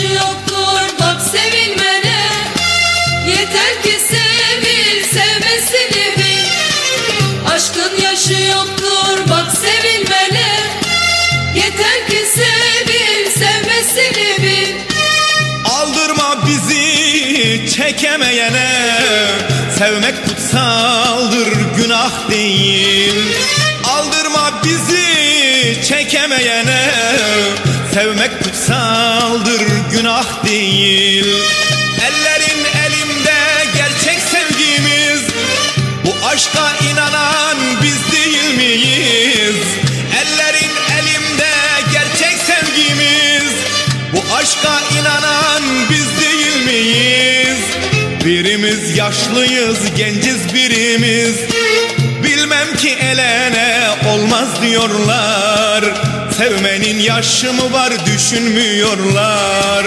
suçu yoktur bak sevinmene Yeter ki sevil sevmesini bil. Aşkın yaşı yoktur bak sevinmene Yeter ki sevil sevmesini bil. Aldırma bizi çekemeyene. Sevmek kutsaldır günah değil. Aldırma bizi çekemeyene. Sevmek kutsaldır günah değil. Ellerin elimde gerçek sevgimiz. Bu aşka inanan biz değil miyiz? Ellerin elimde gerçek sevgimiz. Bu aşka inanan biz değil miyiz? Birimiz yaşlıyız, genciz birimiz. Bilmem ki elene olmaz diyorlar Sevmenin yaşı mı var düşünmüyorlar.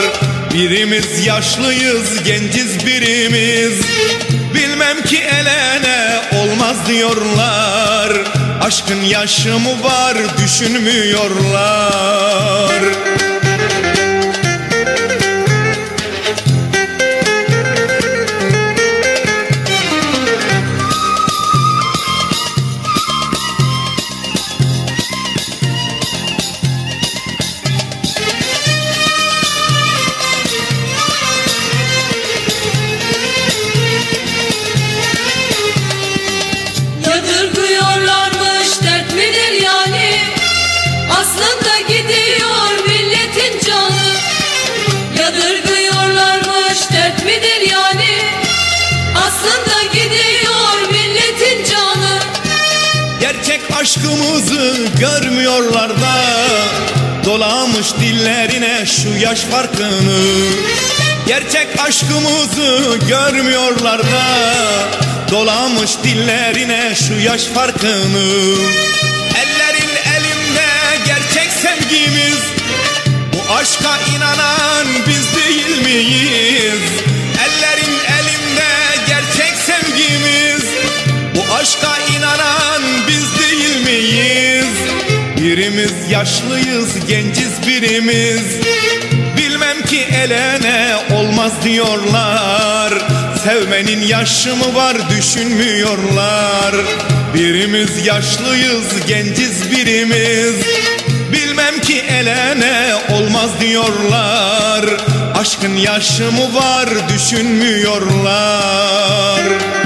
Birimiz yaşlıyız, genciz birimiz. Bilmem ki elene olmaz diyorlar. Aşkın yaşı mı var düşünmüyorlar aşkımızı görmüyorlar da Dolamış dillerine şu yaş farkını. Gerçek aşkımızı görmüyorlar da Dolamış dillerine şu yaş farkını Birimiz yaşlıyız, genciz birimiz. Bilmem ki elene olmaz diyorlar. Sevmenin yaşı mı var düşünmüyorlar. Birimiz yaşlıyız, genciz birimiz. Bilmem ki elene olmaz diyorlar. Aşkın yaşı mı var düşünmüyorlar